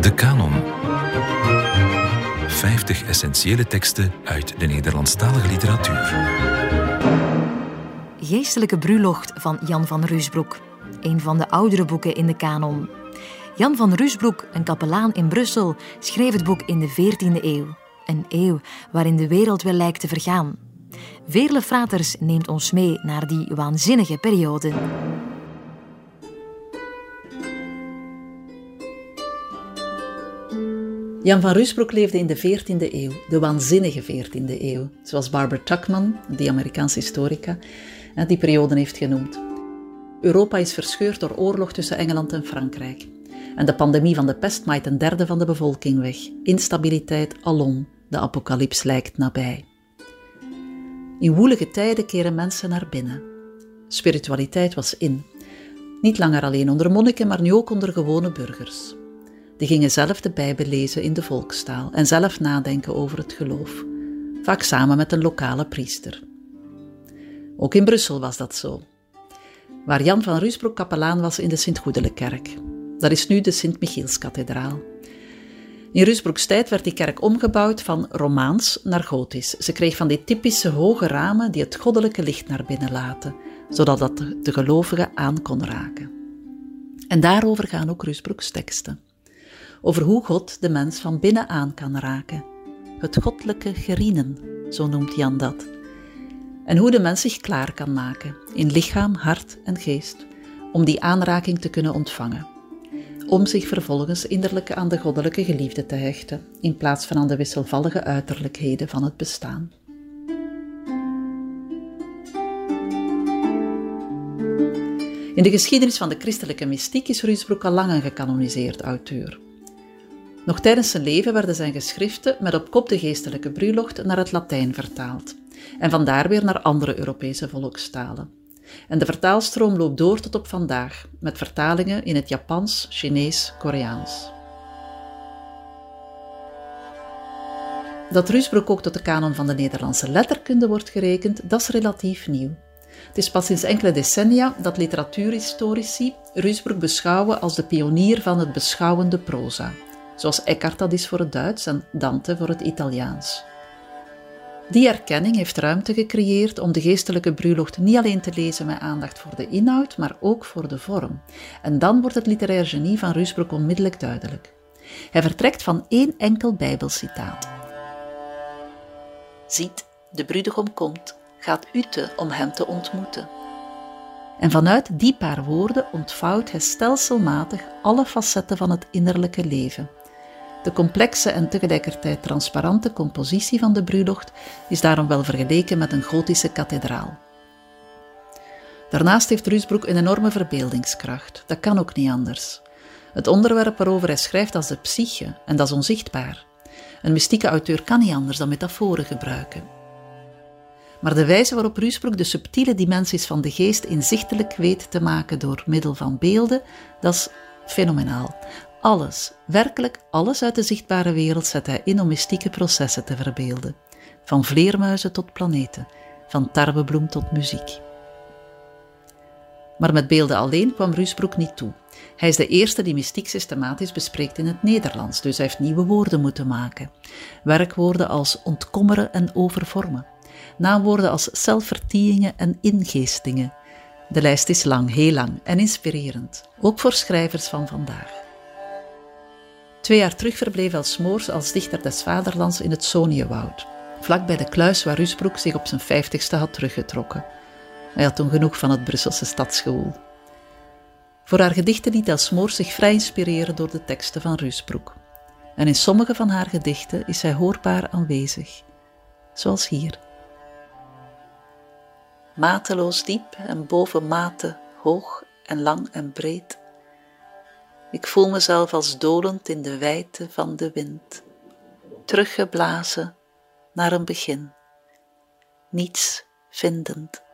De Canon. 50 essentiële teksten uit de Nederlandstalige literatuur. Geestelijke Brulocht van Jan van Ruusbroek. Een van de oudere boeken in de kanon. Jan van Ruusbroek, een kapelaan in Brussel, schreef het boek in de 14e eeuw. Een eeuw waarin de wereld weer lijkt te vergaan. Veerle Fraters neemt ons mee naar die waanzinnige periode. Jan van Ruusbroek leefde in de 14e eeuw, de waanzinnige 14e eeuw, zoals Barbara Tuckman, die Amerikaanse historica, die periode heeft genoemd. Europa is verscheurd door oorlog tussen Engeland en Frankrijk. En de pandemie van de pest maait een derde van de bevolking weg. Instabiliteit alom, de apocalyps lijkt nabij. In woelige tijden keren mensen naar binnen. Spiritualiteit was in. Niet langer alleen onder monniken, maar nu ook onder gewone burgers. Die gingen zelf de Bijbel lezen in de volkstaal en zelf nadenken over het geloof, vaak samen met een lokale priester. Ook in Brussel was dat zo. Waar Jan van Ruusbroek kapelaan was in de Sint-Goedele-kerk. Dat is nu de Sint-Michielskathedraal. In Rusbroeks tijd werd die kerk omgebouwd van Romaans naar Gotisch. Ze kreeg van die typische hoge ramen die het goddelijke licht naar binnen laten, zodat dat de gelovigen aan kon raken. En daarover gaan ook Rusbroeks teksten. Over hoe God de mens van binnen aan kan raken. Het goddelijke gerienen, zo noemt Jan dat. En hoe de mens zich klaar kan maken, in lichaam, hart en geest, om die aanraking te kunnen ontvangen om zich vervolgens innerlijk aan de goddelijke geliefde te hechten, in plaats van aan de wisselvallige uiterlijkheden van het bestaan. In de geschiedenis van de christelijke mystiek is Ruysbroek al lang een gecanoniseerd auteur. Nog tijdens zijn leven werden zijn geschriften met op kop de geestelijke bruiloft naar het Latijn vertaald en vandaar weer naar andere Europese volkstalen. En de vertaalstroom loopt door tot op vandaag, met vertalingen in het Japans, Chinees, Koreaans. Dat Rusbroek ook tot de kanon van de Nederlandse letterkunde wordt gerekend, dat is relatief nieuw. Het is pas sinds enkele decennia dat literatuurhistorici Rusbroek beschouwen als de pionier van het beschouwende proza, zoals Eckhart dat is voor het Duits en Dante voor het Italiaans. Die erkenning heeft ruimte gecreëerd om de geestelijke bruiloft niet alleen te lezen met aandacht voor de inhoud, maar ook voor de vorm. En dan wordt het literair genie van Rusbroek onmiddellijk duidelijk. Hij vertrekt van één enkel Bijbelcitaat. Ziet, de bruidegom komt, gaat ute om hem te ontmoeten. En vanuit die paar woorden ontvouwt hij stelselmatig alle facetten van het innerlijke leven de complexe en tegelijkertijd transparante compositie van de bruiloft is daarom wel vergeleken met een gotische kathedraal. Daarnaast heeft Ruusbroek een enorme verbeeldingskracht. Dat kan ook niet anders. Het onderwerp waarover hij schrijft als de psyche, en dat is onzichtbaar. Een mystieke auteur kan niet anders dan metaforen gebruiken. Maar de wijze waarop Ruusbroek de subtiele dimensies van de geest inzichtelijk weet te maken door middel van beelden, dat is fenomenaal. Alles, werkelijk alles uit de zichtbare wereld zet hij in om mystieke processen te verbeelden. Van vleermuizen tot planeten, van tarwebloem tot muziek. Maar met beelden alleen kwam Ruusbroek niet toe. Hij is de eerste die mystiek systematisch bespreekt in het Nederlands, dus hij heeft nieuwe woorden moeten maken. Werkwoorden als ontkommeren en overvormen. Naamwoorden als zelfvertieringen en ingeestingen. De lijst is lang, heel lang en inspirerend, ook voor schrijvers van vandaag. Twee jaar terug verbleef Elsmoors als dichter des vaderlands in het Soniewoud, vlak bij de kluis waar Rusbroek zich op zijn vijftigste had teruggetrokken. Hij had toen genoeg van het Brusselse stadsgewoel. Voor haar gedichten liet Elsmoor zich vrij inspireren door de teksten van Rusbroek. En in sommige van haar gedichten is zij hoorbaar aanwezig, zoals hier. Mateloos diep en boven mate hoog en lang en breed ik voel mezelf als dolend in de wijte van de wind, teruggeblazen naar een begin, niets vindend.